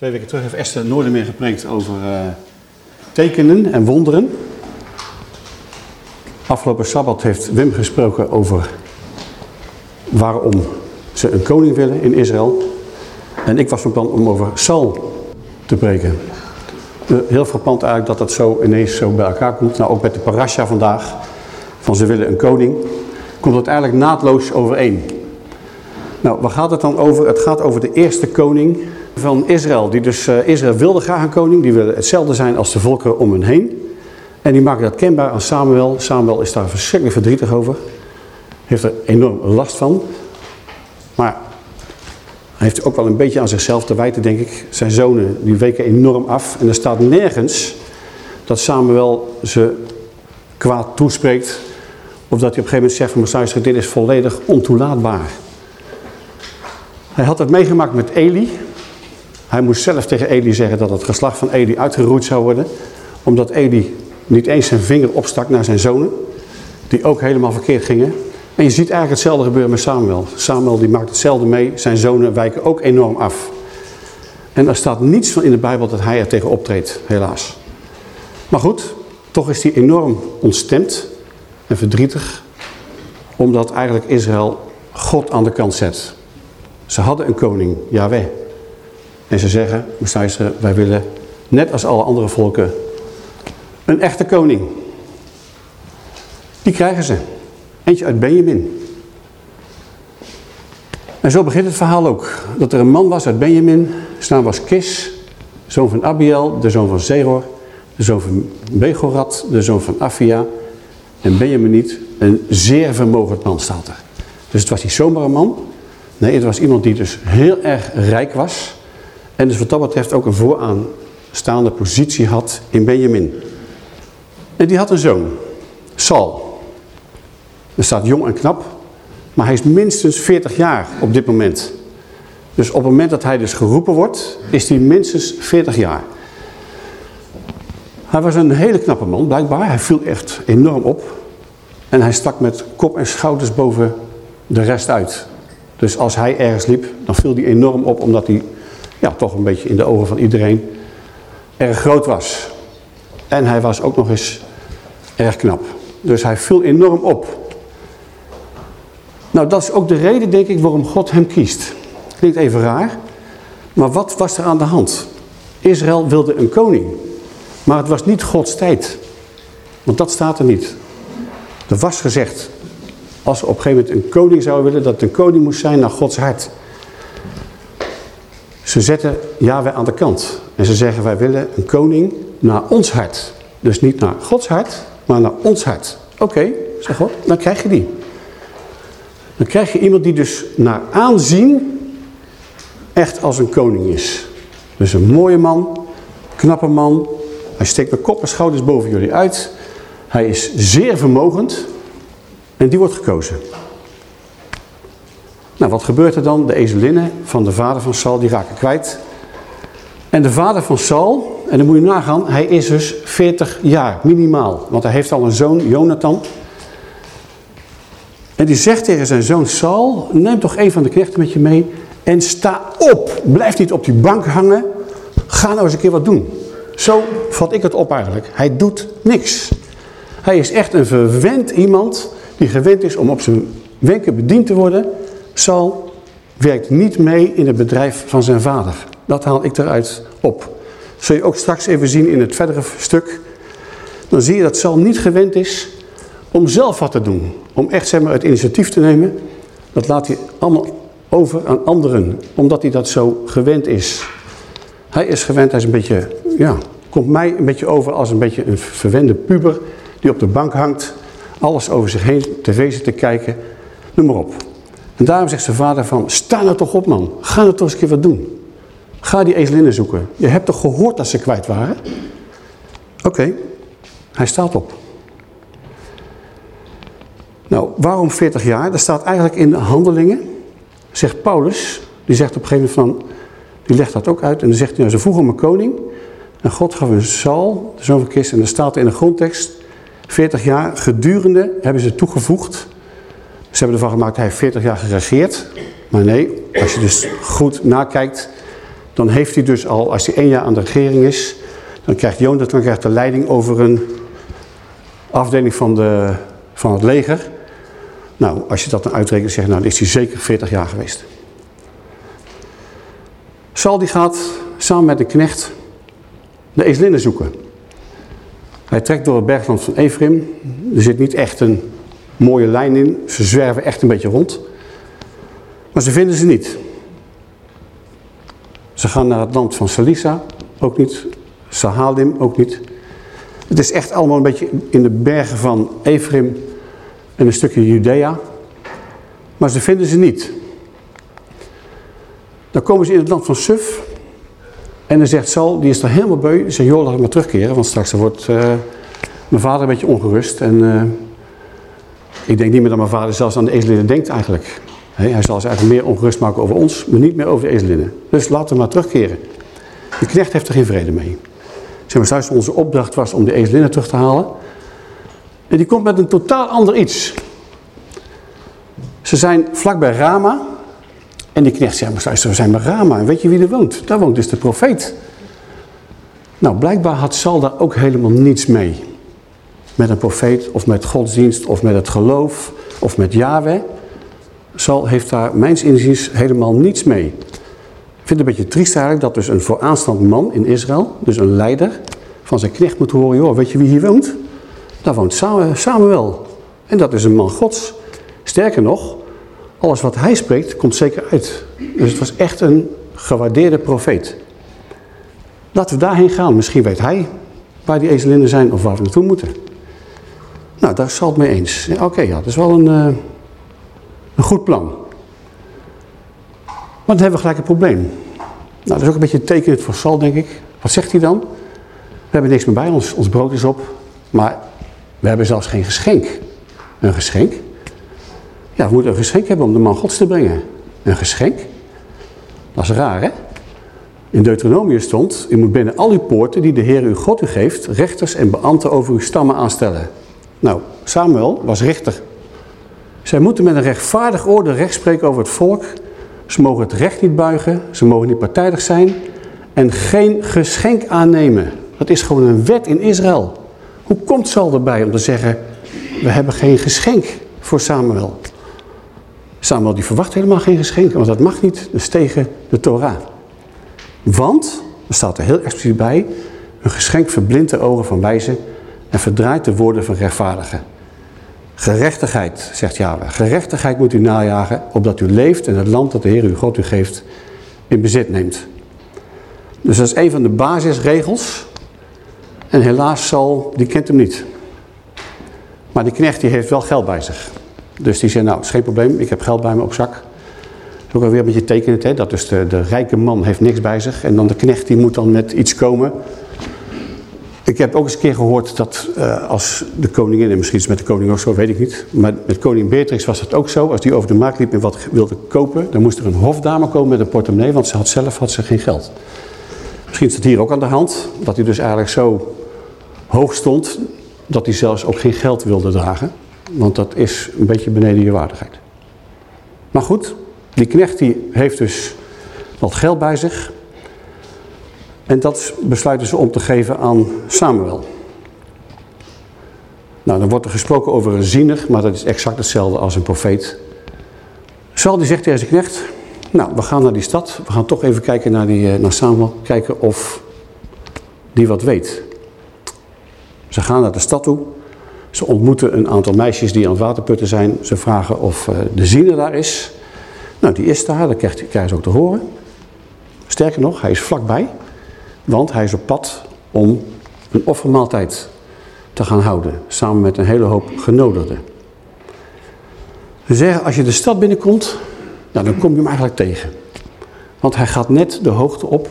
Twee weken terug heeft Esther Noordermeer gepreekt over uh, tekenen en wonderen. Afgelopen Sabbat heeft Wim gesproken over waarom ze een koning willen in Israël. En ik was van plan om over Saul te preken. Heel frappant eigenlijk dat dat zo ineens zo bij elkaar komt. Nou, ook met de parasha vandaag, van ze willen een koning, komt het eigenlijk naadloos overeen. Nou, waar gaat het dan over? Het gaat over de eerste koning van Israël. Die dus, uh, Israël wilde graag een koning. Die wilde hetzelfde zijn als de volkeren om hen heen. En die maken dat kenbaar aan Samuel. Samuel is daar verschrikkelijk verdrietig over. Heeft er enorm last van. Maar hij heeft ook wel een beetje aan zichzelf te wijten, denk ik. Zijn zonen, die weken enorm af. En er staat nergens dat Samuel ze kwaad toespreekt. Of dat hij op een gegeven moment zegt van dit is volledig ontoelaatbaar. Hij had het meegemaakt met Eli. Hij moest zelf tegen Eli zeggen dat het geslacht van Eli uitgeroeid zou worden. Omdat Eli niet eens zijn vinger opstak naar zijn zonen. Die ook helemaal verkeerd gingen. En je ziet eigenlijk hetzelfde gebeuren met Samuel. Samuel die maakt hetzelfde mee. Zijn zonen wijken ook enorm af. En er staat niets van in de Bijbel dat hij er tegen optreedt, helaas. Maar goed, toch is hij enorm ontstemd en verdrietig. Omdat eigenlijk Israël God aan de kant zet. Ze hadden een koning, Yahweh. En ze zeggen, ze, wij willen net als alle andere volken een echte koning. Die krijgen ze. Eentje uit Benjamin. En zo begint het verhaal ook. Dat er een man was uit Benjamin. Zijn was Kis. Zoon van Abiel, de zoon van Zeror. De zoon van Begorat, de zoon van Afia. En Benjamin niet. Een zeer vermogend man staat er. Dus het was niet zomaar een man. Nee, het was iemand die dus heel erg rijk was. En dus wat dat betreft ook een vooraanstaande positie had in Benjamin. En die had een zoon, Saul. Er staat jong en knap, maar hij is minstens 40 jaar op dit moment. Dus op het moment dat hij dus geroepen wordt, is hij minstens 40 jaar. Hij was een hele knappe man, blijkbaar. Hij viel echt enorm op. En hij stak met kop en schouders boven de rest uit. Dus als hij ergens liep, dan viel hij enorm op, omdat hij ja, toch een beetje in de ogen van iedereen erg groot was. En hij was ook nog eens erg knap. Dus hij viel enorm op. Nou, dat is ook de reden, denk ik, waarom God hem kiest. Klinkt even raar, maar wat was er aan de hand? Israël wilde een koning, maar het was niet Gods tijd. Want dat staat er niet. Er was gezegd, als ze op een gegeven moment een koning zouden willen, dat een koning moest zijn naar Gods hart. Ze zetten Yahweh aan de kant. En ze zeggen, wij willen een koning naar ons hart. Dus niet naar Gods hart, maar naar ons hart. Oké, zeg God, dan krijg je die. Dan krijg je iemand die dus naar aanzien echt als een koning is. Dus een mooie man, knappe man. Hij steekt met kop en schouders boven jullie uit. Hij is zeer vermogend. En die wordt gekozen. Nou, wat gebeurt er dan? De ezelinnen van de vader van Saul, die raken kwijt. En de vader van Saul, en dan moet je nagaan, hij is dus 40 jaar, minimaal. Want hij heeft al een zoon, Jonathan. En die zegt tegen zijn zoon Saul, neem toch een van de knechten met je mee en sta op. Blijf niet op die bank hangen, ga nou eens een keer wat doen. Zo vat ik het op eigenlijk. Hij doet niks. Hij is echt een verwend iemand die gewend is om op zijn wenken bediend te worden. Saul werkt niet mee in het bedrijf van zijn vader. Dat haal ik eruit op. Zul je ook straks even zien in het verdere stuk. Dan zie je dat Saul niet gewend is om zelf wat te doen. Om echt zeg maar, het initiatief te nemen. Dat laat hij allemaal over aan anderen. Omdat hij dat zo gewend is. Hij is gewend, hij is een beetje, ja, komt mij een beetje over als een beetje een verwende puber. Die op de bank hangt. Alles over zich heen, tv zit te kijken. Noem maar op. En daarom zegt zijn vader van, sta nou toch op man. Ga nou toch eens een keer wat doen. Ga die ezelinnen zoeken. Je hebt toch gehoord dat ze kwijt waren? Oké, hij staat op. Nou, waarom 40 jaar? Dat staat eigenlijk in de handelingen. Zegt Paulus, die zegt op een gegeven moment van, die legt dat ook uit. En dan zegt hij, nou, ze vroegen om een koning. En God gaf een Saul, de zoon van. En dan staat er in de grondtekst, 40 jaar gedurende hebben ze toegevoegd ze hebben ervan gemaakt, hij heeft 40 jaar geregeerd. Maar nee, als je dus goed nakijkt, dan heeft hij dus al, als hij één jaar aan de regering is, dan krijgt Jonathan krijgt de leiding over een afdeling van, de, van het leger. Nou, als je dat dan uitrekent, zeg nou, dan is hij zeker 40 jaar geweest. Sal die gaat samen met een knecht de ezelinnen zoeken. Hij trekt door het bergland van Ephraim. Er zit niet echt een mooie lijn in. Ze zwerven echt een beetje rond. Maar ze vinden ze niet. Ze gaan naar het land van Salisa, ook niet. Sahalim, ook niet. Het is echt allemaal een beetje in de bergen van Ephraim en een stukje Judea. Maar ze vinden ze niet. Dan komen ze in het land van Suf. En dan zegt Sal, die is er helemaal beu. Zegt, joh, laat ik maar terugkeren. Want straks wordt uh, mijn vader een beetje ongerust. En uh, ik denk niet meer dat mijn vader zelfs aan de ezelinnen denkt eigenlijk. hij zal zich eigenlijk meer ongerust maken over ons, maar niet meer over de ezelinnen. Dus laten we maar terugkeren. De knecht heeft er geen vrede mee. Zeg maar, onze opdracht was om de ezelinnen terug te halen. En die komt met een totaal ander iets. Ze zijn vlakbij Rama. En die knecht zegt, maar we zijn bij Rama. En weet je wie er woont? Daar woont dus de profeet. Nou, blijkbaar had Sal daar ook helemaal niets mee. Met een profeet, of met godsdienst, of met het geloof, of met Yahweh. Sal heeft daar, mijns inziens, helemaal niets mee. Ik vind het een beetje triest eigenlijk dat dus een vooraanstaand man in Israël, dus een leider, van zijn knecht moet horen, joh, weet je wie hier woont? Daar woont Samuel. En dat is een man gods. Sterker nog, alles wat hij spreekt, komt zeker uit. Dus het was echt een gewaardeerde profeet. Laten we daarheen gaan. Misschien weet hij waar die ezelinnen zijn of waar we naartoe moeten. Nou, daar zal het mee eens. Oké, ja, dat is wel een, uh, een goed plan. Maar dan hebben we gelijk een probleem. Nou, dat is ook een beetje tekenend voor Sal, denk ik. Wat zegt hij dan? We hebben niks meer bij ons. Ons brood is op. Maar we hebben zelfs geen geschenk. Een geschenk? Ja, we moeten een geschenk hebben om de man gods te brengen. Een geschenk? Dat is raar, hè? In Deuteronomium stond, u moet binnen al uw poorten die de Heer uw God u geeft, rechters en beambten over uw stammen aanstellen. Nou, Samuel was rechter. Zij moeten met een rechtvaardig orde recht spreken over het volk. Ze mogen het recht niet buigen, ze mogen niet partijdig zijn en geen geschenk aannemen. Dat is gewoon een wet in Israël. Hoe komt Sal erbij om te zeggen, we hebben geen geschenk voor Samuel? Samuel die verwacht helemaal geen geschenk, want dat mag niet. Is tegen de Torah. Want, er staat er heel expliciet bij, een geschenk verblindt de ogen van wijzen en verdraait de woorden van rechtvaardigen. Gerechtigheid, zegt Yahweh, gerechtigheid moet u najagen, opdat u leeft en het land dat de Heer uw God u geeft in bezit neemt. Dus dat is een van de basisregels. En helaas zal, die kent hem niet. Maar die knecht die heeft wel geld bij zich. Dus die zei, nou, het is geen probleem, ik heb geld bij me op zak. Dat is ook alweer een beetje tekenend, hè? dat dus de, de rijke man heeft niks bij zich. En dan de knecht die moet dan met iets komen. Ik heb ook eens een keer gehoord dat uh, als de koningin, en misschien is het met de koning ook zo, weet ik niet. Maar met koning Beatrix was het ook zo. Als die over de markt liep en wat wilde kopen, dan moest er een hofdame komen met een portemonnee, want ze had zelf had ze geen geld. Misschien is het hier ook aan de hand, dat hij dus eigenlijk zo hoog stond, dat hij zelfs ook geen geld wilde dragen. Want dat is een beetje beneden je waardigheid. Maar goed, die knecht die heeft dus wat geld bij zich. En dat besluiten ze om te geven aan Samuel. Nou, dan wordt er gesproken over een ziener, maar dat is exact hetzelfde als een profeet. Saul die zegt tegen zijn knecht, nou, we gaan naar die stad. We gaan toch even kijken naar, die, eh, naar Samuel, kijken of die wat weet. Ze gaan naar de stad toe. Ze ontmoeten een aantal meisjes die aan het waterputten zijn. Ze vragen of uh, de ziener daar is. Nou, die is daar, dat krijgt, krijgen ze ook te horen. Sterker nog, hij is vlakbij. Want hij is op pad om een offermaaltijd te gaan houden. Samen met een hele hoop genodigden. Ze zeggen, als je de stad binnenkomt, nou, dan kom je hem eigenlijk tegen. Want hij gaat net de hoogte op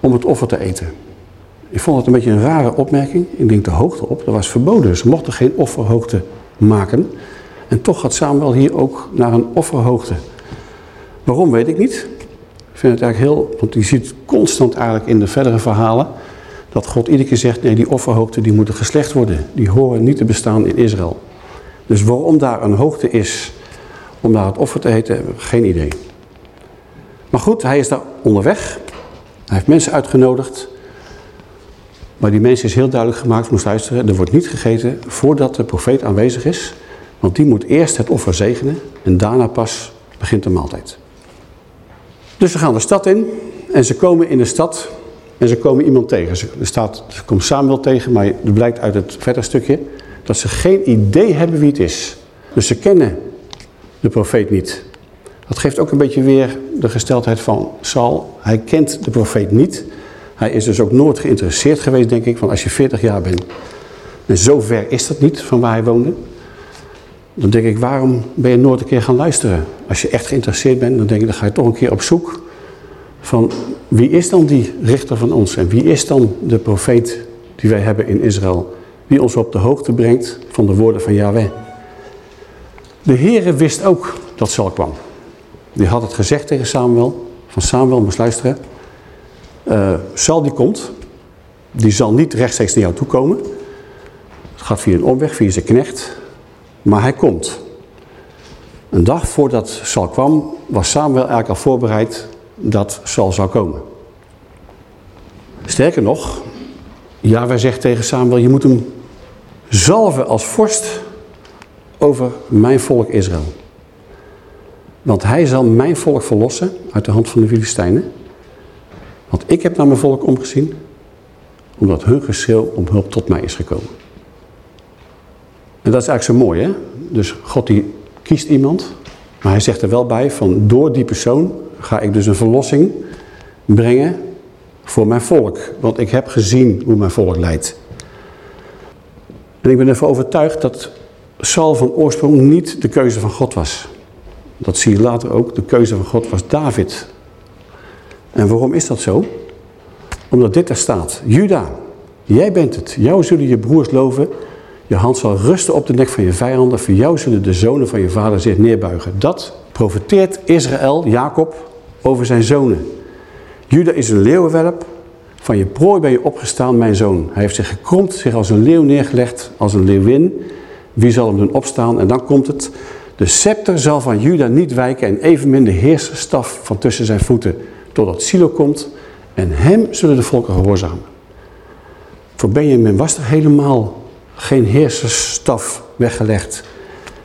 om het offer te eten. Ik vond het een beetje een rare opmerking. Ik denk de hoogte op, dat was verboden. Ze mochten geen offerhoogte maken. En toch gaat Samuel hier ook naar een offerhoogte. Waarom weet ik niet. Ik vind het eigenlijk heel, want je ziet constant eigenlijk in de verdere verhalen dat God iedere keer zegt, nee die offerhoogte die moeten geslecht worden. Die horen niet te bestaan in Israël. Dus waarom daar een hoogte is om daar het offer te eten, geen idee. Maar goed, hij is daar onderweg Hij heeft mensen uitgenodigd. Maar die mensen is heel duidelijk gemaakt, moest luisteren, er wordt niet gegeten voordat de profeet aanwezig is. Want die moet eerst het offer zegenen en daarna pas begint de maaltijd. Dus ze gaan de stad in en ze komen in de stad en ze komen iemand tegen. Er, staat, er komt Samuel tegen, maar het blijkt uit het verder stukje dat ze geen idee hebben wie het is. Dus ze kennen de profeet niet. Dat geeft ook een beetje weer de gesteldheid van Saul. Hij kent de profeet niet. Hij is dus ook nooit geïnteresseerd geweest, denk ik, van als je 40 jaar bent. En zo ver is dat niet van waar hij woonde. Dan denk ik, waarom ben je nooit een keer gaan luisteren? Als je echt geïnteresseerd bent, dan denk ik, dan ga je toch een keer op zoek van wie is dan die richter van ons? En wie is dan de profeet die wij hebben in Israël? Die ons op de hoogte brengt van de woorden van Yahweh. De Heere wist ook dat Saul kwam. Die had het gezegd tegen Samuel. Van Samuel, moest luisteren. Uh, Saul die komt. Die zal niet rechtstreeks naar jou toe komen. Het gaat via een omweg, via zijn knecht. Maar hij komt. Een dag voordat Saul kwam, was Samuel eigenlijk al voorbereid dat Saul zou komen. Sterker nog, wij zegt tegen Samuel, je moet hem zalven als vorst over mijn volk Israël. Want hij zal mijn volk verlossen uit de hand van de Filistijnen. Want ik heb naar mijn volk omgezien, omdat hun geschreeuw om hulp tot mij is gekomen. En dat is eigenlijk zo mooi, hè? Dus God die kiest iemand, maar hij zegt er wel bij van door die persoon ga ik dus een verlossing brengen voor mijn volk. Want ik heb gezien hoe mijn volk leidt. En ik ben ervan overtuigd dat Saul van oorsprong niet de keuze van God was. Dat zie je later ook. De keuze van God was David. En waarom is dat zo? Omdat dit er staat. Juda, jij bent het. Jou zullen je broers loven. Je hand zal rusten op de nek van je vijanden. Voor jou zullen de zonen van je vader zich neerbuigen. Dat profeteert Israël, Jacob, over zijn zonen. Juda is een leeuwenwerp. Van je prooi ben je opgestaan, mijn zoon. Hij heeft zich gekromd, zich als een leeuw neergelegd, als een leeuwin. Wie zal hem doen opstaan? En dan komt het. De scepter zal van Juda niet wijken en evenmin de heersstaf van tussen zijn voeten. Totdat Silo komt en hem zullen de volken gehoorzamen. Voor Benjamin was er helemaal geen heersersstaf weggelegd.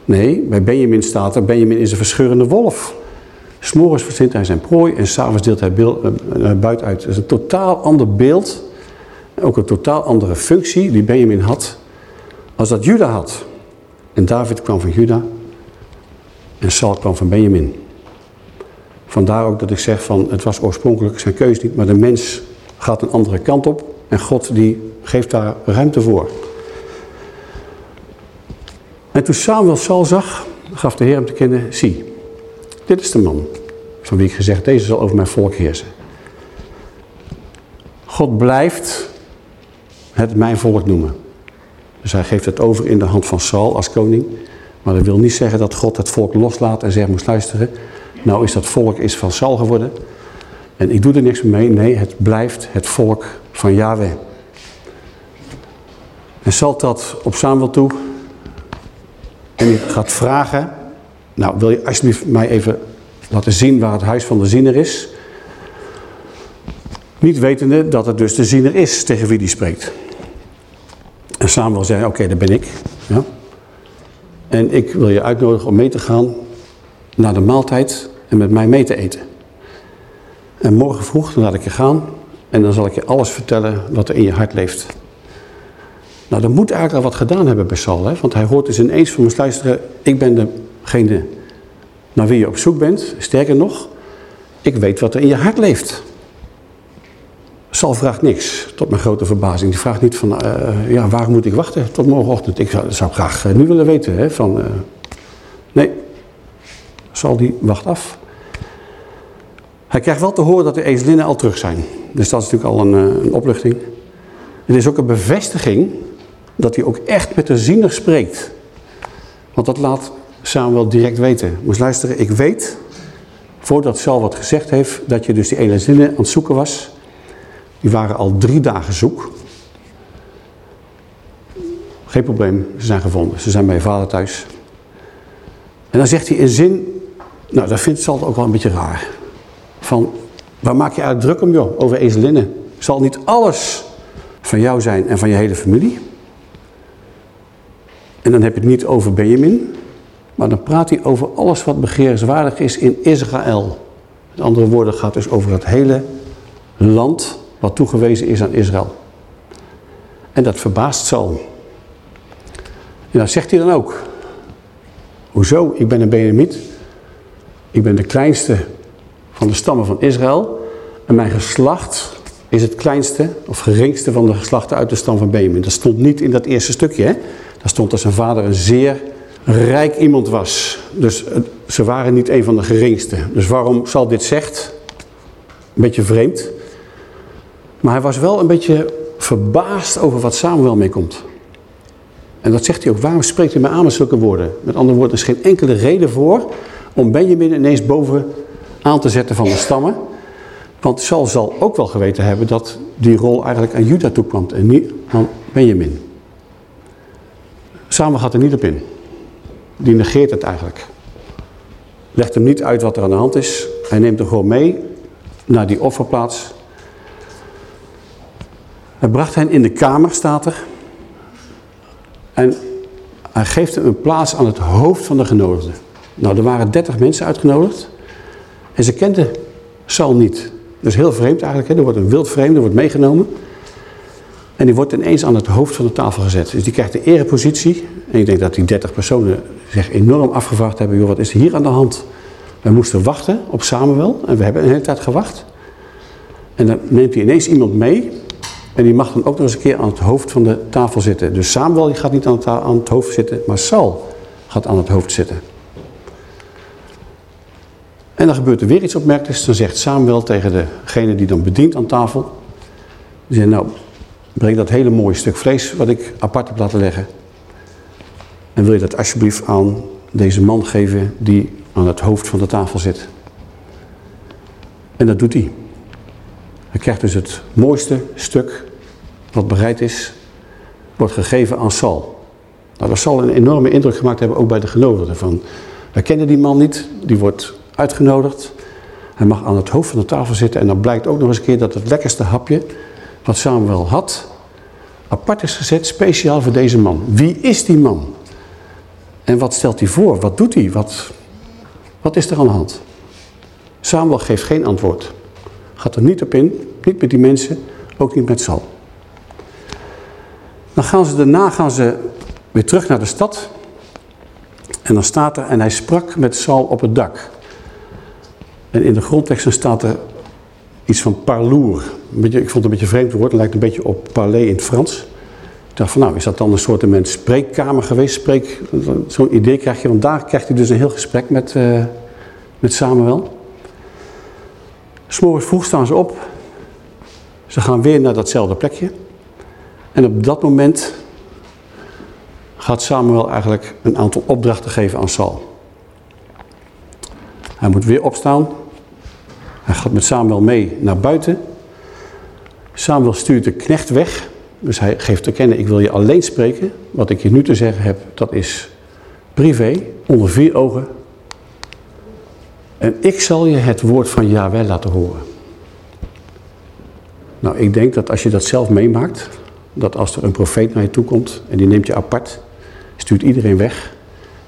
Nee, bij Benjamin staat er, Benjamin is een verscheurende wolf. S'morgens verzint hij zijn prooi en s'avonds deelt hij beeld, uh, buit uit. Dat is een totaal ander beeld. Ook een totaal andere functie die Benjamin had als dat Juda had. En David kwam van Juda en Saul kwam van Benjamin. Vandaar ook dat ik zeg van het was oorspronkelijk zijn keus niet, maar de mens gaat een andere kant op en God die geeft daar ruimte voor. En toen Samuel Saul zag, gaf de Heer hem te kennen, zie, dit is de man van wie ik gezegd, deze zal over mijn volk heersen. God blijft het mijn volk noemen. Dus hij geeft het over in de hand van Saul als koning. Maar dat wil niet zeggen dat God het volk loslaat en zegt, moest luisteren. Nou is dat volk is van Saul geworden. En ik doe er niks mee. Nee, het blijft het volk van Yahweh. En Saul dat op Samuel toe. En hij gaat vragen nou, wil je alsjeblieft mij even laten zien waar het huis van de ziener is? Niet wetende dat het dus de ziener is tegen wie die spreekt. En Samuel zei, oké, dat ben ik. Ja. En ik wil je uitnodigen om mee te gaan naar de maaltijd en met mij mee te eten. En morgen vroeg, dan laat ik je gaan en dan zal ik je alles vertellen wat er in je hart leeft. Nou, dan moet eigenlijk al wat gedaan hebben bij Saul, hè? want hij hoort dus ineens van me luisteren, ik ben de degene naar wie je op zoek bent. Sterker nog, ik weet wat er in je hart leeft. Sal vraagt niks, tot mijn grote verbazing. Die vraagt niet van, uh, ja, waar moet ik wachten tot morgenochtend? Ik zou, zou graag uh, nu willen weten. Hè, van, uh, nee, Sal die wacht af. Hij krijgt wel te horen dat de ezelinnen al terug zijn. Dus dat is natuurlijk al een, een opluchting. Het is ook een bevestiging dat hij ook echt met de ziener spreekt. Want dat laat Samuel direct weten. Moest luisteren, ik weet, voordat Saul wat gezegd heeft, dat je dus die ene zinnen aan het zoeken was. Die waren al drie dagen zoek. Geen probleem, ze zijn gevonden. Ze zijn bij je vader thuis. En dan zegt hij in zin, nou dat vindt Saul ook wel een beetje raar. Van, waar maak je eigenlijk druk om joh, over ezelinnen? Zal niet alles van jou zijn en van je hele familie? En dan heb je het niet over Benjamin, maar dan praat hij over alles wat begeerenswaardig is in Israël. Met andere woorden gaat dus over het hele land wat toegewezen is aan Israël. En dat verbaast Saul. En zegt hij dan ook. Hoezo? Ik ben een Benjamiet. Ik ben de kleinste van de stammen van Israël. En mijn geslacht is het kleinste of geringste van de geslachten uit de stam van Benjamin. Dat stond niet in dat eerste stukje. Hè? Daar stond dat zijn vader een zeer rijk iemand was. Dus ze waren niet een van de geringste. Dus waarom zal dit zegt? Een beetje vreemd. Maar hij was wel een beetje verbaasd over wat Samuel meekomt. En dat zegt hij ook. Waarom spreekt hij mij aan met zulke woorden? Met andere woorden, er is geen enkele reden voor om Benjamin ineens boven aan te zetten van de stammen. Want Saul zal ook wel geweten hebben dat die rol eigenlijk aan Juda toekwam en niet aan Benjamin. Samuel gaat er niet op in. Die negeert het eigenlijk. Legt hem niet uit wat er aan de hand is. Hij neemt hem gewoon mee naar die offerplaats. Hij bracht hen in de kamer, staat er. En hij geeft hem een plaats aan het hoofd van de genodigden. Nou, er waren dertig mensen uitgenodigd. En ze kenden Saul niet. Dus heel vreemd eigenlijk. Hè? Er wordt een wild vreemde, wordt meegenomen. En die wordt ineens aan het hoofd van de tafel gezet. Dus die krijgt de erepositie. En ik denk dat die dertig personen zich enorm afgevraagd hebben. Joh, wat is er hier aan de hand? We moesten wachten op Samuel. En we hebben een hele tijd gewacht. En dan neemt hij ineens iemand mee. En die mag dan ook nog eens een keer aan het hoofd van de tafel zitten. Dus Samuel gaat niet aan het, aan het hoofd zitten, maar Saul gaat aan het hoofd zitten. En dan gebeurt er weer iets opmerkelijks. Dan zegt Samuel tegen degene die dan bedient aan tafel. Die nou, breng dat hele mooie stuk vlees wat ik apart heb laten leggen. En wil je dat alsjeblieft aan deze man geven die aan het hoofd van de tafel zit. En dat doet hij. Hij krijgt dus het mooiste stuk wat bereid is, wordt gegeven aan Sal. Nou, dat zal een enorme indruk gemaakt hebben ook bij de genodigden. Van, wij kennen die man niet, die wordt uitgenodigd. Hij mag aan het hoofd van de tafel zitten en dan blijkt ook nog eens een keer dat het lekkerste hapje wat Samuel had, apart is gezet speciaal voor deze man. Wie is die man? En wat stelt hij voor? Wat doet hij? Wat, wat is er aan de hand? Samuel geeft geen antwoord. Gaat er niet op in, niet met die mensen, ook niet met Sal. Dan gaan ze daarna gaan ze weer terug naar de stad. En dan staat er, en hij sprak met Saul op het dak. En in de grondteksten staat er iets van parlour. ik vond het een beetje vreemd woord, het lijkt een beetje op parler in het Frans. Ik dacht van nou, is dat dan een soort spreekkamer geweest? Spreek, Zo'n idee krijg je, want daar krijgt hij dus een heel gesprek met, uh, met Samuel. S'morgens vroeg staan ze op. Ze gaan weer naar datzelfde plekje. En op dat moment gaat Samuel eigenlijk een aantal opdrachten geven aan Saul. Hij moet weer opstaan. Hij gaat met Samuel mee naar buiten. Samuel stuurt de knecht weg. Dus hij geeft te kennen, ik wil je alleen spreken. Wat ik je nu te zeggen heb, dat is privé, onder vier ogen. En ik zal je het woord van Yahweh laten horen. Nou, ik denk dat als je dat zelf meemaakt, dat als er een profeet naar je toe komt en die neemt je apart, stuurt iedereen weg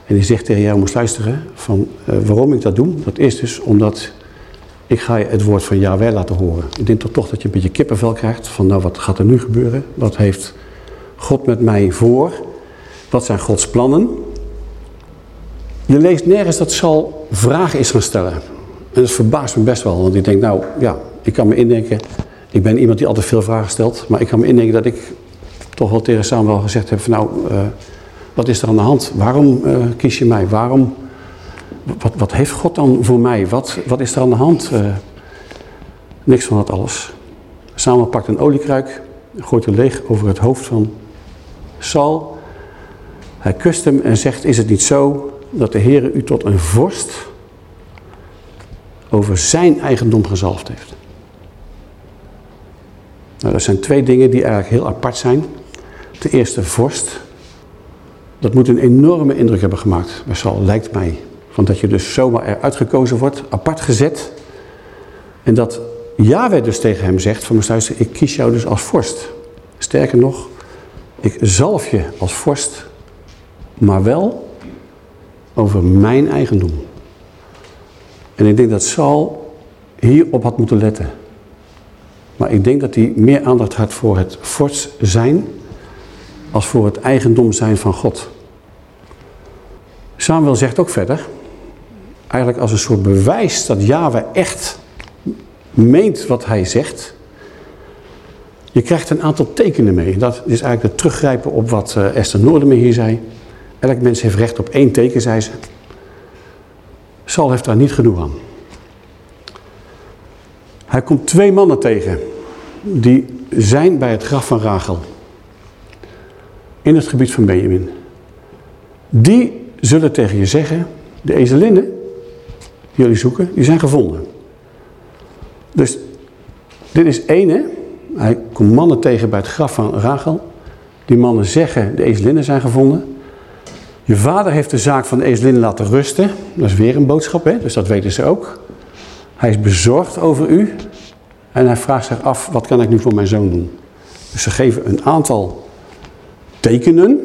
en die zegt tegen jou, moest luisteren, van uh, waarom ik dat doe, dat is dus omdat ik ga je het woord van Yahweh laten horen. Ik denk toch, dat je een beetje kippenvel krijgt van nou wat gaat er nu gebeuren, wat heeft God met mij voor, wat zijn Gods plannen. Je leest nergens dat Sal vragen is gaan stellen. En dat verbaast me best wel, want ik denk nou ja, ik kan me indenken ik ben iemand die altijd veel vragen stelt, maar ik kan me indenken dat ik toch wel tegen Samuel gezegd heb van nou, uh, wat is er aan de hand? Waarom uh, kies je mij? Waarom, wat, wat heeft God dan voor mij? Wat, wat is er aan de hand? Uh, niks van dat alles. Samuel pakt een oliekruik, gooit er leeg over het hoofd van Saul. Hij kust hem en zegt, is het niet zo dat de Heer u tot een vorst over zijn eigendom gezalfd heeft? Nou, dat zijn twee dingen die eigenlijk heel apart zijn. De eerste vorst. Dat moet een enorme indruk hebben gemaakt bij Saul, lijkt mij. Van dat je dus zomaar eruit gekozen wordt, apart gezet. En dat Yahweh dus tegen hem zegt van mijn ik kies jou dus als vorst. Sterker nog, ik zalf je als vorst, maar wel over mijn eigendom. En ik denk dat Saul hierop had moeten letten. Maar ik denk dat hij meer aandacht had voor het vorst zijn als voor het eigendom zijn van God. Samuel zegt ook verder, eigenlijk als een soort bewijs dat Yahweh echt meent wat hij zegt. Je krijgt een aantal tekenen mee. Dat is eigenlijk het teruggrijpen op wat eh, Esther Noordermeer hier zei. Elk mens heeft recht op één teken, zei ze. Saul heeft daar niet genoeg aan. Hij komt twee mannen tegen. Die zijn bij het graf van Rachel. In het gebied van Benjamin. Die zullen tegen je zeggen, de ezelinnen jullie zoeken, die zijn gevonden. Dus dit is één, hè? Hij komt mannen tegen bij het graf van Rachel. Die mannen zeggen, de ezelinnen zijn gevonden. Je vader heeft de zaak van de ezelinnen laten rusten. Dat is weer een boodschap, hè? dus dat weten ze ook. Hij is bezorgd over u. En hij vraagt zich af, wat kan ik nu voor mijn zoon doen? Dus ze geven een aantal tekenen.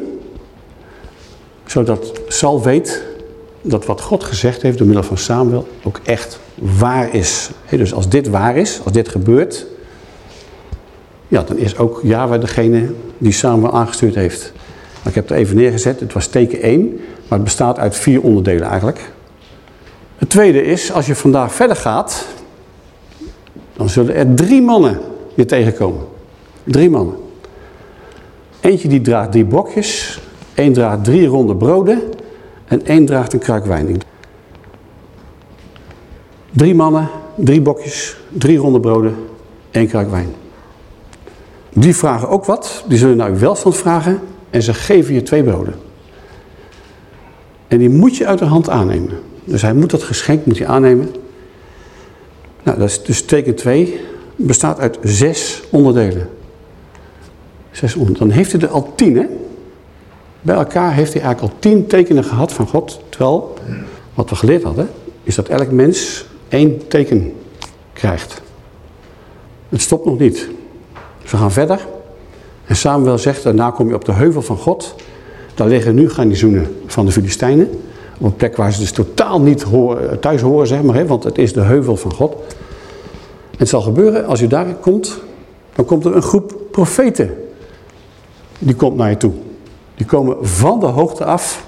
Zodat Sal weet dat wat God gezegd heeft door middel van Samuel ook echt waar is. dus als dit waar is, als dit gebeurt, ja, dan is ook Yahweh degene die Samuel aangestuurd heeft. Ik heb het even neergezet, het was teken 1, maar het bestaat uit vier onderdelen eigenlijk. Het tweede is, als je vandaag verder gaat, dan zullen er drie mannen je tegenkomen. Drie mannen. Eentje die draagt drie bokjes, één draagt drie ronde broden en één draagt een kruik wijn. Drie mannen, drie bokjes, drie ronde broden, één kruik wijn. Die vragen ook wat, die zullen naar uw welstand vragen en ze geven je twee broden. En die moet je uit de hand aannemen. Dus hij moet dat geschenk moet hij aannemen. Nou, dat is dus teken 2. Bestaat uit zes onderdelen. Zes onderdelen. Dan heeft hij er al tien, hè? Bij elkaar heeft hij eigenlijk al tien tekenen gehad van God. Terwijl, wat we geleerd hadden, is dat elk mens één teken krijgt. Het stopt nog niet. We gaan verder. En Samuel zegt, daarna kom je op de heuvel van God. Daar liggen nu garnizoenen van de Filistijnen. Op een plek waar ze dus totaal niet thuis horen, zeg maar. Want het is de heuvel van God. Het zal gebeuren, als u daar komt, dan komt er een groep profeten. Die komt naar je toe. Die komen van de hoogte af.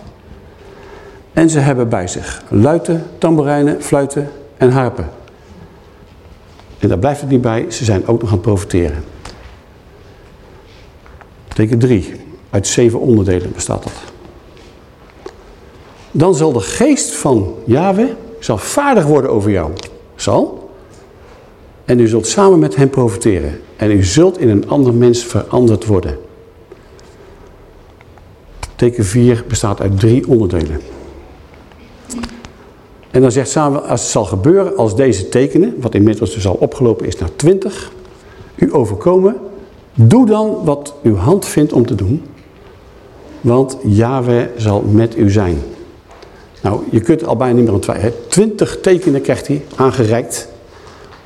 En ze hebben bij zich luiten, tamboerijnen, fluiten en harpen. En daar blijft het niet bij, ze zijn ook nog aan het profiteren. Teken 3. Uit zeven onderdelen bestaat dat. Dan zal de geest van Yahweh zal vaardig worden over jou. Zal. En u zult samen met hem profiteren. En u zult in een ander mens veranderd worden. Teken 4 bestaat uit drie onderdelen. En dan zegt Samuel, als het zal gebeuren als deze tekenen, wat inmiddels dus al opgelopen is naar 20, u overkomen, doe dan wat uw hand vindt om te doen, want Yahweh zal met u zijn. Nou, je kunt al bijna niet meer aan twijfelen. Twintig tekenen krijgt hij aangereikt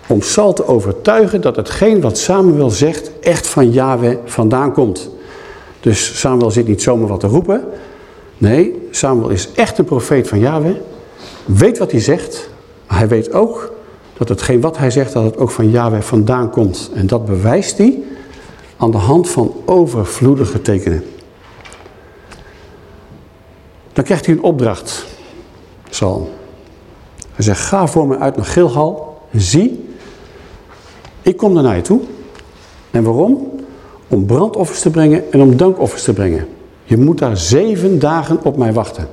om Sal te overtuigen dat hetgeen wat Samuel zegt echt van Yahweh vandaan komt. Dus Samuel zit niet zomaar wat te roepen. Nee, Samuel is echt een profeet van Yahweh. Weet wat hij zegt. Maar hij weet ook dat hetgeen wat hij zegt, dat het ook van Yahweh vandaan komt. En dat bewijst hij aan de hand van overvloedige tekenen. Dan krijgt hij een opdracht. Saul. Hij zegt, ga voor me uit naar Gilgal. Zie, ik kom daar naar je toe. En waarom? Om brandoffers te brengen en om dankoffers te brengen. Je moet daar zeven dagen op mij wachten.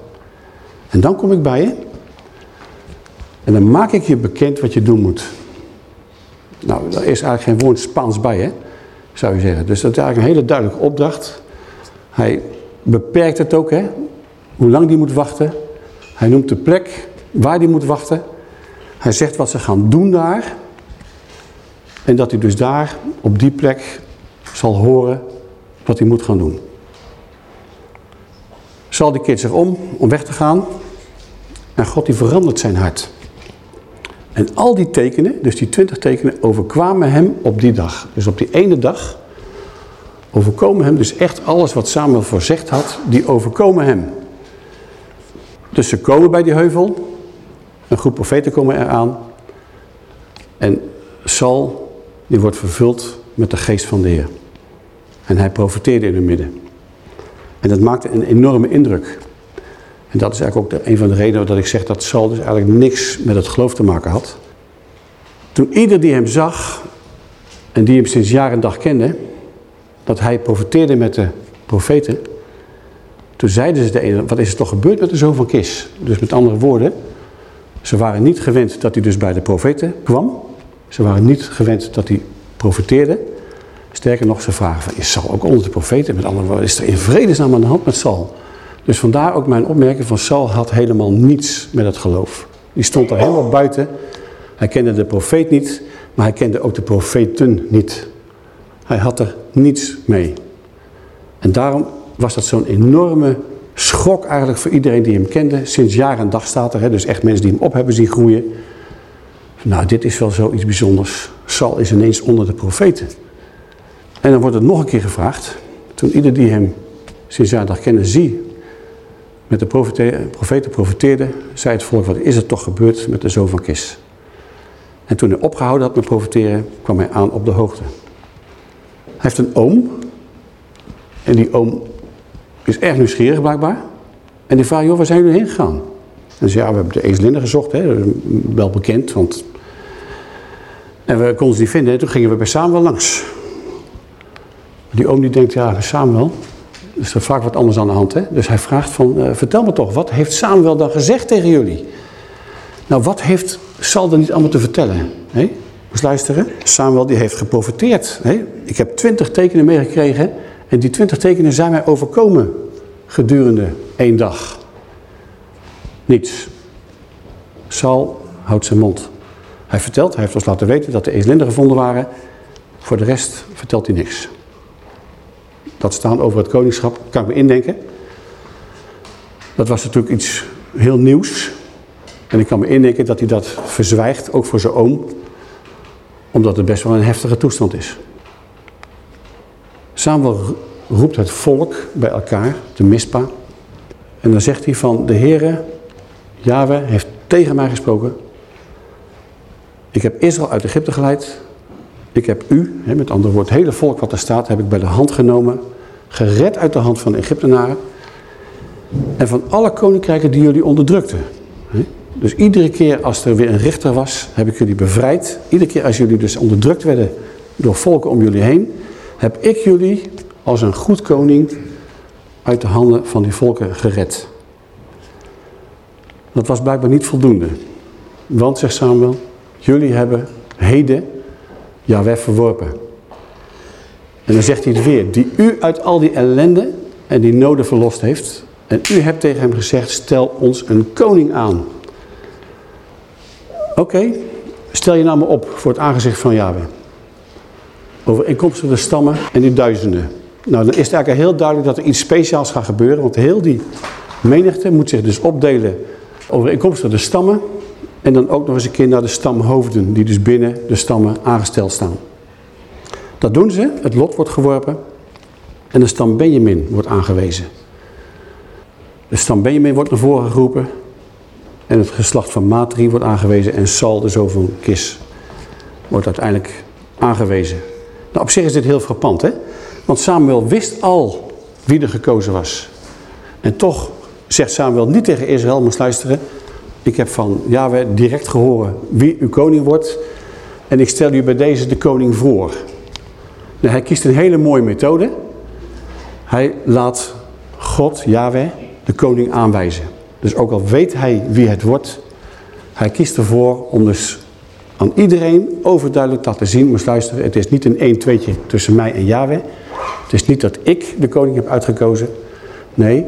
En dan kom ik bij je. En dan maak ik je bekend wat je doen moet. Nou, daar is eigenlijk geen woord Spaans bij, hè? zou je zeggen. Dus dat is eigenlijk een hele duidelijke opdracht. Hij beperkt het ook, hè? hoe lang die moet wachten. Hij noemt de plek waar die moet wachten. Hij zegt wat ze gaan doen daar. En dat hij dus daar, op die plek, zal horen wat hij moet gaan doen. Zal die keert zich om, om weg te gaan. En God die verandert zijn hart. En al die tekenen, dus die twintig tekenen, overkwamen hem op die dag. Dus op die ene dag overkomen hem dus echt alles wat Samuel voorzegd had, die overkomen hem. Dus ze komen bij die heuvel, een groep profeten komen eraan en Saul die wordt vervuld met de geest van de Heer. En hij profeteerde in hun midden. En dat maakte een enorme indruk. En dat is eigenlijk ook een van de redenen dat ik zeg dat Saul dus eigenlijk niks met het geloof te maken had. Toen ieder die hem zag en die hem sinds jaar en dag kende, dat hij profeteerde met de profeten, toen zeiden ze de ene, wat is er toch gebeurd met de zoon van Kis? Dus met andere woorden, ze waren niet gewend dat hij dus bij de profeten kwam. Ze waren niet gewend dat hij profeteerde. Sterker nog, ze vragen van, is Saul ook onder de profeten? Met andere woorden, is er in vredesnaam aan de hand met Saul? Dus vandaar ook mijn opmerking van Saul had helemaal niets met het geloof. Die stond er helemaal buiten. Hij kende de profeet niet, maar hij kende ook de profeten niet. Hij had er niets mee. En daarom was dat zo'n enorme schok eigenlijk voor iedereen die hem kende. Sinds jaar en dag staat er, hè, dus echt mensen die hem op hebben zien groeien. Nou, dit is wel zoiets bijzonders. Saul is ineens onder de profeten. En dan wordt het nog een keer gevraagd. Toen ieder die hem sinds jaar en dag kende, zie met de profeten profeteerde, zei het volk, wat is er toch gebeurd met de zoon van Kis? En toen hij opgehouden had met profeteren, kwam hij aan op de hoogte. Hij heeft een oom. En die oom is erg nieuwsgierig blijkbaar. En die vraagt, joh, waar zijn jullie heen gegaan? En ze ja, we hebben de Ezelinde gezocht, hè, wel bekend, want... En we konden ze niet vinden, en toen gingen we bij Samuel langs. Die oom die denkt, ja, Samuel, is er vaak wat anders aan de hand. Hè? Dus hij vraagt van, uh, vertel me toch, wat heeft Samuel dan gezegd tegen jullie? Nou, wat heeft Sal dan niet allemaal te vertellen? Hè? Eens luisteren. Samuel die heeft geprofiteerd. Ik heb twintig tekenen meegekregen en die twintig tekenen zijn mij overkomen gedurende één dag. Niets. Saul houdt zijn mond. Hij vertelt, hij heeft ons laten weten dat de ezelinden gevonden waren. Voor de rest vertelt hij niks. Dat staan over het koningschap, kan ik me indenken. Dat was natuurlijk iets heel nieuws. En ik kan me indenken dat hij dat verzwijgt, ook voor zijn oom. Omdat het best wel een heftige toestand is. Samuel roept het volk bij elkaar, de mispa. En dan zegt hij van, de Heere, Yahweh, heeft tegen mij gesproken. Ik heb Israël uit Egypte geleid. Ik heb u, met andere woorden, het hele volk wat er staat, heb ik bij de hand genomen. Gered uit de hand van de Egyptenaren. En van alle koninkrijken die jullie onderdrukten. Dus iedere keer als er weer een richter was, heb ik jullie bevrijd. Iedere keer als jullie dus onderdrukt werden door volken om jullie heen, heb ik jullie als een goed koning uit de handen van die volken gered. Dat was blijkbaar niet voldoende. Want, zegt Samuel, jullie hebben heden Yahweh verworpen. En dan zegt hij het weer, die u uit al die ellende en die noden verlost heeft. En u hebt tegen hem gezegd, stel ons een koning aan. Oké, stel je nou maar op voor het aangezicht van Yahweh. Overeenkomstig de stammen en die duizenden. Nou, dan is het eigenlijk heel duidelijk dat er iets speciaals gaat gebeuren. Want heel die menigte moet zich dus opdelen overeenkomstig de stammen. En dan ook nog eens een keer naar de stamhoofden die dus binnen de stammen aangesteld staan. Dat doen ze, het lot wordt geworpen en de stam Benjamin wordt aangewezen. De stam Benjamin wordt naar voren geroepen en het geslacht van Matri wordt aangewezen en Sal, de zoon van Kis, wordt uiteindelijk aangewezen. Nou, op zich is dit heel frappant, hè? Want Samuel wist al wie er gekozen was. En toch zegt Samuel niet tegen Israël, moet luisteren, ik heb van Yahweh direct gehoord wie uw koning wordt. En ik stel u bij deze de koning voor. Nou, hij kiest een hele mooie methode. Hij laat God, Yahweh, de koning aanwijzen. Dus ook al weet hij wie het wordt, hij kiest ervoor om dus aan iedereen overduidelijk te laten zien, moest luisteren, het is niet een 1 2 tussen mij en Yahweh. Het is niet dat ik de koning heb uitgekozen. Nee,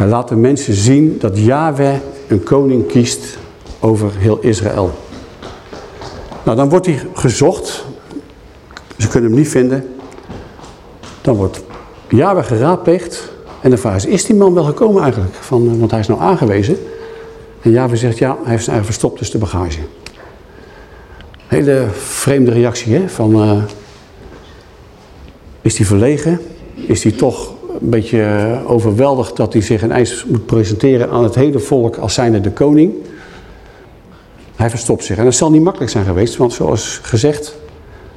hij laat de mensen zien dat Yahweh een koning kiest over heel Israël. Nou, dan wordt hij gezocht. Ze kunnen hem niet vinden. Dan wordt Yahweh geraadpleegd. En de vraag is, is die man wel gekomen eigenlijk? Van, eh, want hij is nou aangewezen. En Yahweh zegt, ja, hij heeft zijn eigen verstopt, dus de bagage. Hele vreemde reactie, hè? Van, uh, is hij verlegen? Is hij toch een beetje overweldigd dat hij zich ineens moet presenteren aan het hele volk als zijnde de koning? Hij verstopt zich. En dat zal niet makkelijk zijn geweest, want zoals gezegd,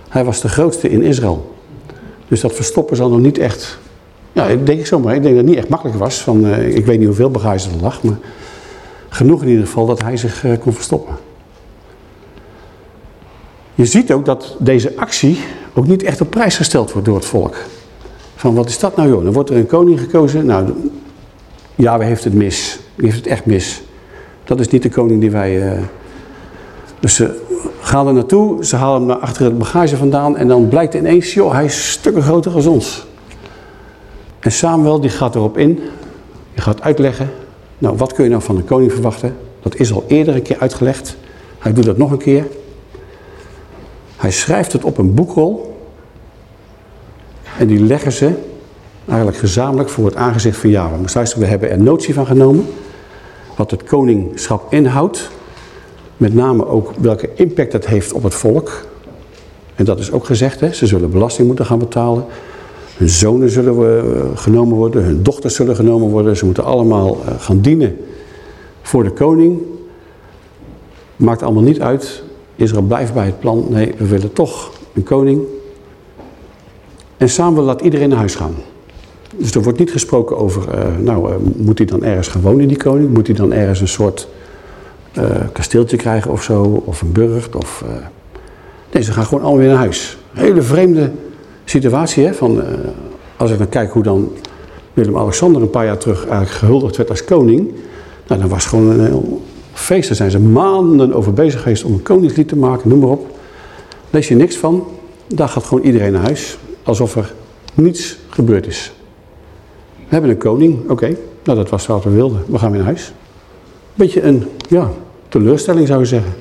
hij was de grootste in Israël. Dus dat verstoppen zal nog niet echt, ja, ik denk ik zomaar, ik denk dat het niet echt makkelijk was. Van, uh, ik weet niet hoeveel bagage er lag, maar genoeg in ieder geval dat hij zich uh, kon verstoppen. Je ziet ook dat deze actie ook niet echt op prijs gesteld wordt door het volk. Van wat is dat nou joh? Dan wordt er een koning gekozen. Nou, ja, we heeft het mis. Die heeft het echt mis. Dat is niet de koning die wij... Uh... Dus ze gaan er naartoe, ze halen hem naar achter het bagage vandaan en dan blijkt ineens, joh, hij is stukken groter dan ons. En Samuel die gaat erop in, die gaat uitleggen, nou wat kun je nou van een koning verwachten? Dat is al eerder een keer uitgelegd. Hij doet dat nog een keer. Hij schrijft het op een boekrol. En die leggen ze eigenlijk gezamenlijk voor het aangezicht van Yahweh. Maar we hebben er notie van genomen. Wat het koningschap inhoudt. Met name ook welke impact dat heeft op het volk. En dat is ook gezegd, hè? ze zullen belasting moeten gaan betalen. Hun zonen zullen uh, genomen worden, hun dochters zullen genomen worden. Ze moeten allemaal uh, gaan dienen voor de koning. Maakt allemaal niet uit Israël blijft bij het plan, nee, we willen toch een koning. En samen laat iedereen naar huis gaan. Dus er wordt niet gesproken over, uh, nou, uh, moet hij dan ergens gaan wonen, die koning? Moet hij dan ergens een soort uh, kasteeltje krijgen of zo, of een burcht? Of, Nee, ze gaan gewoon allemaal weer naar huis. Hele vreemde situatie, hè, van, als ik dan kijk hoe dan Willem-Alexander een paar jaar terug eigenlijk gehuldigd werd als koning. Nou, dan was gewoon een heel feesten zijn ze maanden over bezig geweest om een koningslied te maken, noem maar op. Lees je niks van, daar gaat gewoon iedereen naar huis. Alsof er niets gebeurd is. We hebben een koning, oké, nou dat was wat we wilden, we gaan weer naar huis. Beetje een, ja, teleurstelling zou je zeggen.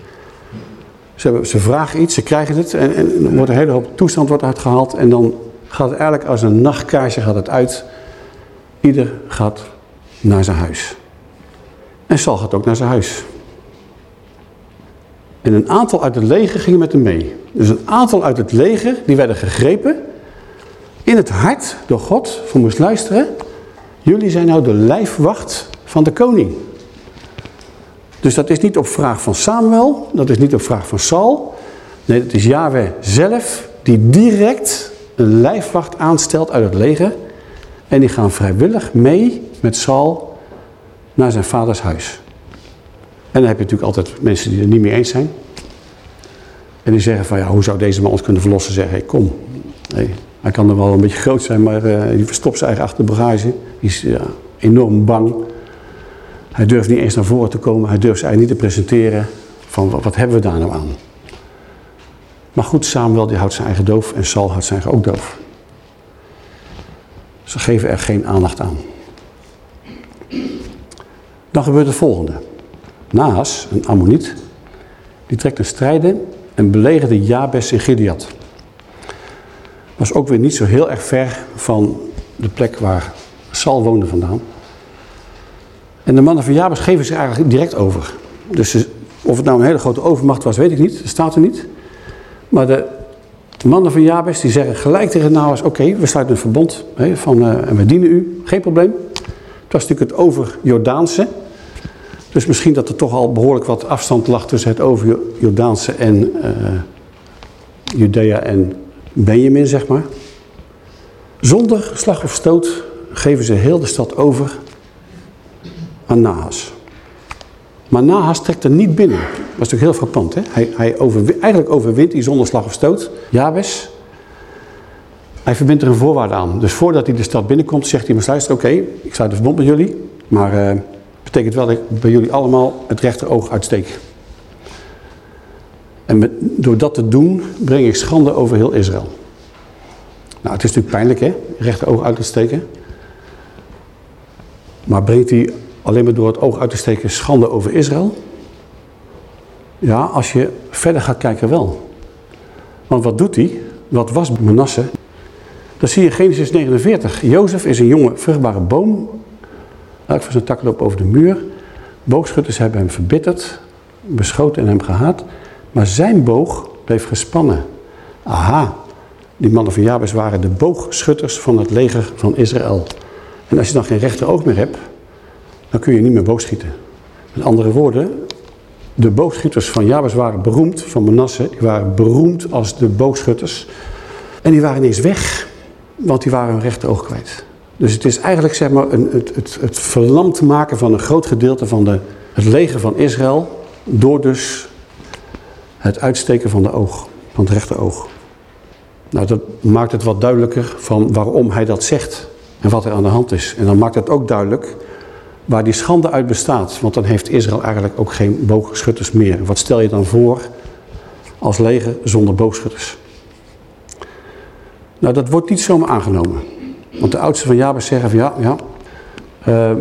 Ze, ze vragen iets, ze krijgen het en, en er wordt een hele hoop toestand wordt uitgehaald. En dan gaat het eigenlijk als een nachtkaarsje gaat het uit. Ieder gaat naar zijn huis. En Sal gaat ook naar zijn huis. En een aantal uit het leger gingen met hem mee. Dus een aantal uit het leger, die werden gegrepen in het hart door God, voor moest luisteren. Jullie zijn nou de lijfwacht van de koning. Dus dat is niet op vraag van Samuel, dat is niet op vraag van Saul. Nee, het is Yahweh zelf die direct een lijfwacht aanstelt uit het leger. En die gaan vrijwillig mee met Saul naar zijn vaders huis. En dan heb je natuurlijk altijd mensen die het niet mee eens zijn. En die zeggen van ja, hoe zou deze man ons kunnen verlossen? Zeggen, hey, kom. Hij kan er wel een beetje groot zijn, maar uh, die verstopt zijn eigen achter de bagage. Die is enorm bang. Hij durft niet eens naar voren te komen. Hij durft eigenlijk niet te presenteren. Van wat, hebben we daar nou aan? Maar goed, Samuel die houdt zijn eigen doof en Saul houdt zijn eigen ook doof. Ze geven er geen aandacht aan. Dan gebeurt het volgende. Naas, een Ammoniet, die trekt een strijden en belegerde Jabes in Gilead. Was ook weer niet zo heel erg ver van de plek waar Sal woonde vandaan. En de mannen van Jabes geven zich eigenlijk direct over. Dus of het nou een hele grote overmacht was, weet ik niet. Dat staat er niet. Maar de mannen van Jabes die zeggen gelijk tegen Naas: oké, we sluiten een verbond van, uh, en we dienen u, geen probleem. Het was natuurlijk het over-Jordaanse. Dus misschien dat er toch al behoorlijk wat afstand lag tussen het over-Jordaanse en uh, Judea en Benjamin, zeg maar. Zonder slag of stoot geven ze heel de stad over aan Nahas. Maar Nahas trekt er niet binnen. Dat is natuurlijk heel frappant. Hè? Hij, hij eigenlijk overwint hij zonder slag of stoot. Jabes. Hij verbindt er een voorwaarde aan. Dus voordat hij de stad binnenkomt, zegt hij: luister, oké, ik sluit een verbond met jullie. Maar uh, betekent wel dat ik bij jullie allemaal het rechteroog uitsteek. En met, door dat te doen, breng ik schande over heel Israël. Nou, het is natuurlijk pijnlijk, hè? Rechteroog uit te steken. Maar brengt hij alleen maar door het oog uit te steken schande over Israël? Ja, als je verder gaat kijken wel. Want wat doet hij? Wat was Manasse? Dat zie je in Genesis 49. Jozef is een jonge vruchtbare boom Elk van zijn takken loopt over de muur. Boogschutters hebben hem verbitterd, beschoten en hem gehaat. Maar zijn boog bleef gespannen. Aha, die mannen van Jabes waren de boogschutters van het leger van Israël. En als je dan geen rechteroog meer hebt, dan kun je niet meer boogschieten. Met andere woorden, de boogschutters van Jabes waren beroemd, van Manasse, die waren beroemd als de boogschutters. En die waren ineens weg, want die waren hun rechteroog kwijt. Dus het is eigenlijk zeg maar een, het, het, het verlamd maken van een groot gedeelte van de, het leger van Israël. Door dus het uitsteken van de oog, van het rechteroog. Nou, dat maakt het wat duidelijker van waarom hij dat zegt en wat er aan de hand is. En dan maakt het ook duidelijk waar die schande uit bestaat. Want dan heeft Israël eigenlijk ook geen boogschutters meer. Wat stel je dan voor als leger zonder boogschutters? Nou, dat wordt niet zomaar aangenomen. Want de oudsten van Jabes zeggen van ja, ja uh,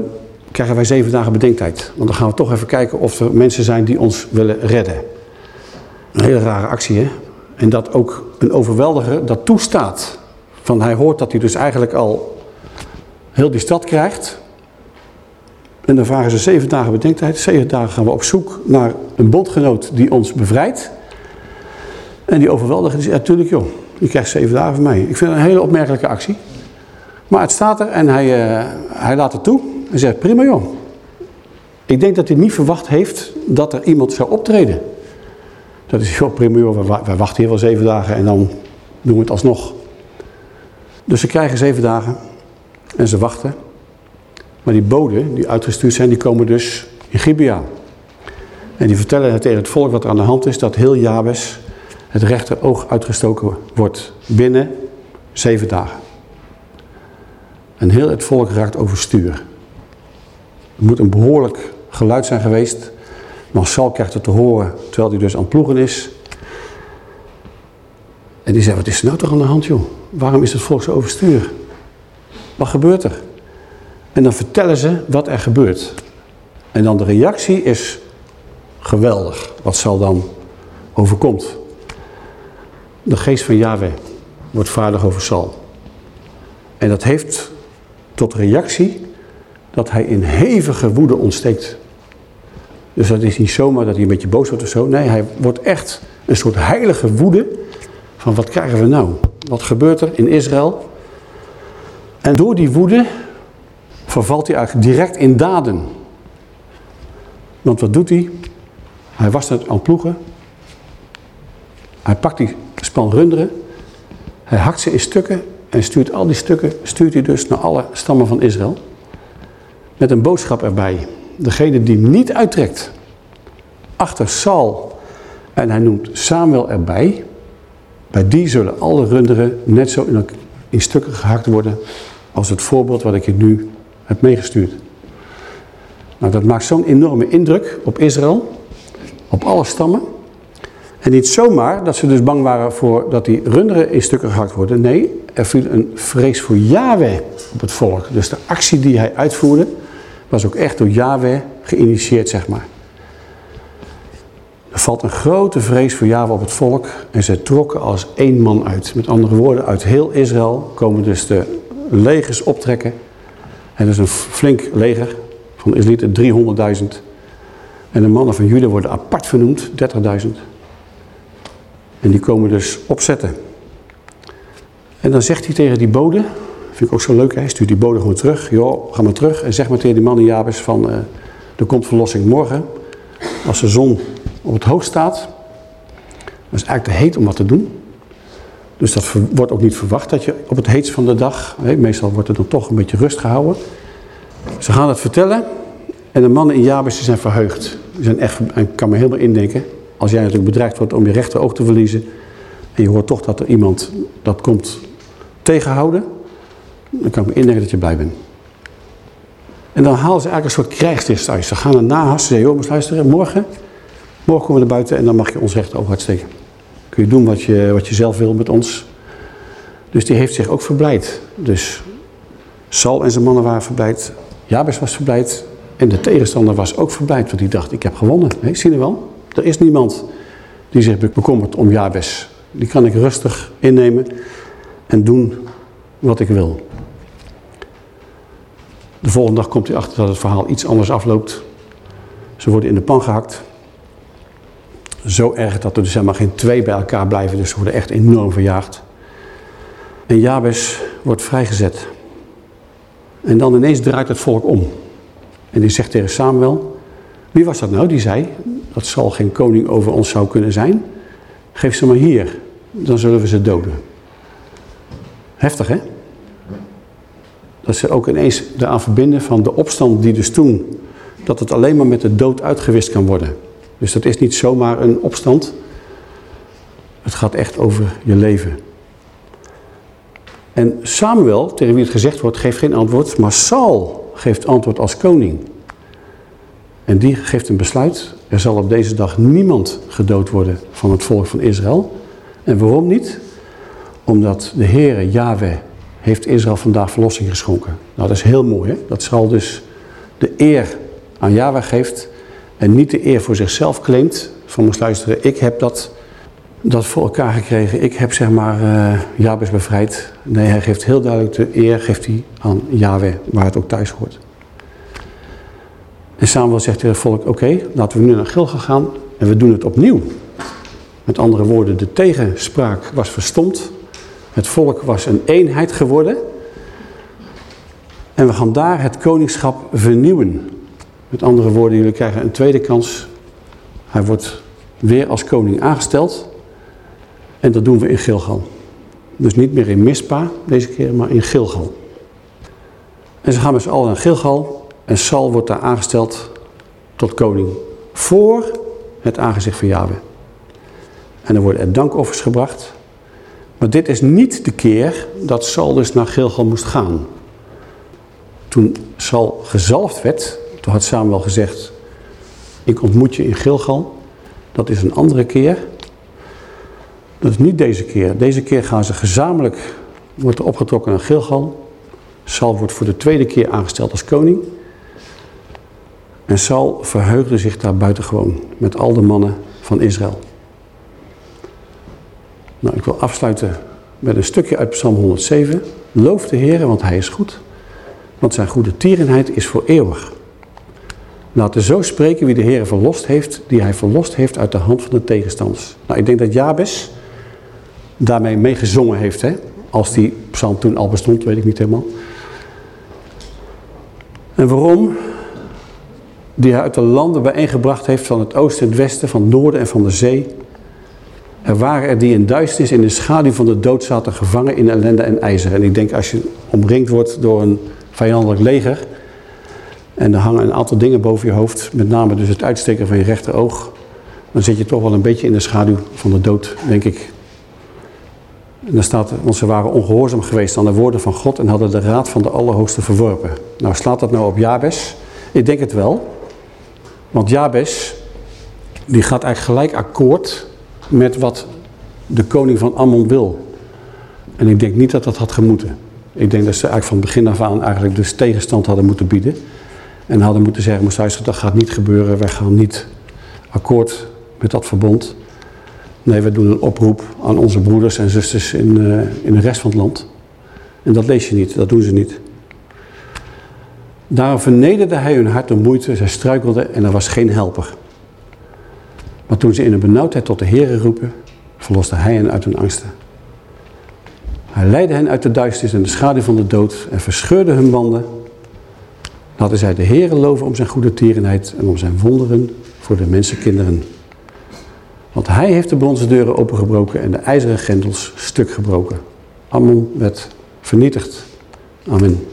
krijgen wij zeven dagen bedenktijd. Want dan gaan we toch even kijken of er mensen zijn die ons willen redden. Een hele rare actie hè. En dat ook een overweldiger dat toestaat. Van hij hoort dat hij dus eigenlijk al heel die stad krijgt. En dan vragen ze zeven dagen bedenktijd. Zeven dagen gaan we op zoek naar een bondgenoot die ons bevrijdt. En die overweldiger die zegt, natuurlijk joh, je krijgt zeven dagen van mij. Ik vind het een hele opmerkelijke actie. Maar het staat er en hij, uh, hij laat het toe. En zegt, prima joh. Ik denk dat hij niet verwacht heeft dat er iemand zou optreden. Dat is prima joh, wij, wachten hier wel zeven dagen en dan doen we het alsnog. Dus ze krijgen zeven dagen en ze wachten. Maar die boden die uitgestuurd zijn, die komen dus in Gibea. En die vertellen tegen het volk wat er aan de hand is, dat heel Jabes het rechteroog uitgestoken wordt binnen zeven dagen. En heel het volk raakt overstuur. Het moet een behoorlijk geluid zijn geweest. Maar Sal krijgt het te horen terwijl hij dus aan het ploegen is. En die zegt, wat is er nou toch aan de hand joh? Waarom is het volk zo overstuur? Wat gebeurt er? En dan vertellen ze wat er gebeurt. En dan de reactie is geweldig. Wat zal dan overkomt. De geest van Yahweh wordt vaardig over Sal. En dat heeft tot reactie dat hij in hevige woede ontsteekt. Dus dat is niet zomaar dat hij een beetje boos wordt of zo. Nee, hij wordt echt een soort heilige woede van wat krijgen we nou? Wat gebeurt er in Israël? En door die woede vervalt hij eigenlijk direct in daden. Want wat doet hij? Hij was het aan ploegen. Hij pakt die span runderen. Hij hakt ze in stukken en stuurt al die stukken stuurt hij dus naar alle stammen van Israël. Met een boodschap erbij. Degene die niet uittrekt achter Saul en hij noemt Samuel erbij. Bij die zullen alle runderen net zo in, in stukken gehakt worden als het voorbeeld wat ik je nu heb meegestuurd. Nou, dat maakt zo'n enorme indruk op Israël, op alle stammen. En niet zomaar dat ze dus bang waren voor dat die runderen in stukken gehakt worden. Nee, er viel een vrees voor Yahweh op het volk. Dus de actie die hij uitvoerde was ook echt door Yahweh geïnitieerd, zeg maar. Er valt een grote vrees voor Yahweh op het volk en ze trokken als één man uit. Met andere woorden, uit heel Israël komen dus de legers optrekken. En dat is een flink leger van Israëlieten, 300.000. En de mannen van Juda worden apart vernoemd, 30.000. En die komen dus opzetten. En dan zegt hij tegen die bode, vind ik ook zo leuk, hij stuurt die bode gewoon terug. Joh, ga maar terug en zeg maar tegen die man in Jabes van, uh, er komt verlossing morgen. Als de zon op het hoofd staat, dan is eigenlijk te heet om wat te doen. Dus dat wordt ook niet verwacht dat je op het heetst van de dag, meestal wordt er dan toch een beetje rust gehouden. Ze gaan het vertellen en de mannen in Jabes zijn verheugd. Die zijn echt, ik kan me helemaal indenken, als jij natuurlijk bedreigd wordt om je rechteroog te verliezen en je hoort toch dat er iemand dat komt tegenhouden, dan kan ik me indenken dat je blij bent. En dan halen ze eigenlijk een soort krijgsdienst uit. Ze gaan erna haast. Ze zeggen, joh, luisteren, morgen, morgen komen we naar buiten en dan mag je ons rechteroog uitsteken. Kun je doen wat je, wat je zelf wil met ons. Dus die heeft zich ook verblijd. Dus Sal en zijn mannen waren verblijd. Jabes was verblijd. En de tegenstander was ook verblijd. Want die dacht, ik heb gewonnen. Nee, zie je wel? Er is niemand die zich bekommert om Jabes. Die kan ik rustig innemen en doen wat ik wil. De volgende dag komt hij achter dat het verhaal iets anders afloopt. Ze worden in de pan gehakt. Zo erg dat er dus helemaal geen twee bij elkaar blijven. Dus ze worden echt enorm verjaagd. En Jabes wordt vrijgezet. En dan ineens draait het volk om. En die zegt tegen Samuel, wie was dat nou die zei dat zal geen koning over ons zou kunnen zijn? Geef ze maar hier, dan zullen we ze doden. Heftig hè? Dat ze ook ineens eraan verbinden van de opstand die dus toen, dat het alleen maar met de dood uitgewist kan worden. Dus dat is niet zomaar een opstand. Het gaat echt over je leven. En Samuel, tegen wie het gezegd wordt, geeft geen antwoord, maar Saul geeft antwoord als koning. En die geeft een besluit, er zal op deze dag niemand gedood worden van het volk van Israël. En waarom niet? Omdat de Heere, Yahweh, heeft Israël vandaag verlossing geschonken. Nou, dat is heel mooi, hè? Dat zal dus de eer aan Yahweh geeft en niet de eer voor zichzelf claimt. Van moest luisteren, ik heb dat, dat voor elkaar gekregen. Ik heb zeg maar uh, Jabes bevrijd. Nee, hij geeft heel duidelijk de eer geeft hij aan Yahweh, waar het ook thuis hoort. En Samuel zegt tegen het volk, oké, laten we nu naar Gilgal gaan en we doen het opnieuw. Met andere woorden, de tegenspraak was verstomd. Het volk was een eenheid geworden. En we gaan daar het koningschap vernieuwen. Met andere woorden, jullie krijgen een tweede kans. Hij wordt weer als koning aangesteld. En dat doen we in Gilgal. Dus niet meer in Mispa deze keer, maar in Gilgal. En ze gaan met z'n allen naar Gilgal. En Sal wordt daar aangesteld tot koning. Voor het aangezicht van Yahweh. En er worden er dankoffers gebracht. Maar dit is niet de keer dat Sal dus naar Gilgal moest gaan. Toen Sal gezalfd werd, toen had Samuel gezegd, ik ontmoet je in Gilgal. Dat is een andere keer. Dat is niet deze keer. Deze keer gaan ze gezamenlijk, wordt er opgetrokken naar Gilgal. Sal wordt voor de tweede keer aangesteld als koning. En Sal verheugde zich daar buitengewoon met al de mannen van Israël. Nou, ik wil afsluiten met een stukje uit Psalm 107. Loof de Heer, want Hij is goed. Want zijn goede tierenheid is voor eeuwig. Laten zo spreken wie de Heer verlost heeft, die Hij verlost heeft uit de hand van de tegenstanders. Nou, ik denk dat Jabes daarmee meegezongen heeft. Hè? Als die psalm toen al bestond, weet ik niet helemaal. En waarom? Die hij uit de landen bijeengebracht heeft van het oosten en het westen, van het noorden en van de zee. Er waren er die in duisternis in de schaduw van de dood zaten gevangen in ellende en ijzer. En ik denk als je omringd wordt door een vijandelijk leger... en er hangen een aantal dingen boven je hoofd... met name dus het uitsteken van je rechteroog... dan zit je toch wel een beetje in de schaduw van de dood, denk ik. En dan staat, want ze waren ongehoorzaam geweest aan de woorden van God... en hadden de raad van de Allerhoogste verworpen. Nou, slaat dat nou op Jabes? Ik denk het wel. Want Jabes, die gaat eigenlijk gelijk akkoord met wat de koning van Ammon wil. En ik denk niet dat dat had gemoeten. Ik denk dat ze eigenlijk van begin af aan eigenlijk dus tegenstand hadden moeten bieden. En hadden moeten zeggen, moest dat gaat niet gebeuren. Wij gaan niet akkoord met dat verbond. Nee, we doen een oproep aan onze broeders en zusters in, uh, in de rest van het land. En dat lees je niet, dat doen ze niet. Daarom vernederde hij hun hart de moeite, zij struikelden en er was geen helper. Maar toen ze in een benauwdheid tot de Heeren roepen, verloste hij hen uit hun angsten. Hij leidde hen uit de duisternis en de schaduw van de dood en verscheurde hun banden. Laten zij de Heeren loven om zijn goede tierenheid en om zijn wonderen voor de mensenkinderen. Want hij heeft de bronzen deuren opengebroken en de ijzeren grendels stuk gebroken. Ammon werd vernietigd. Amen.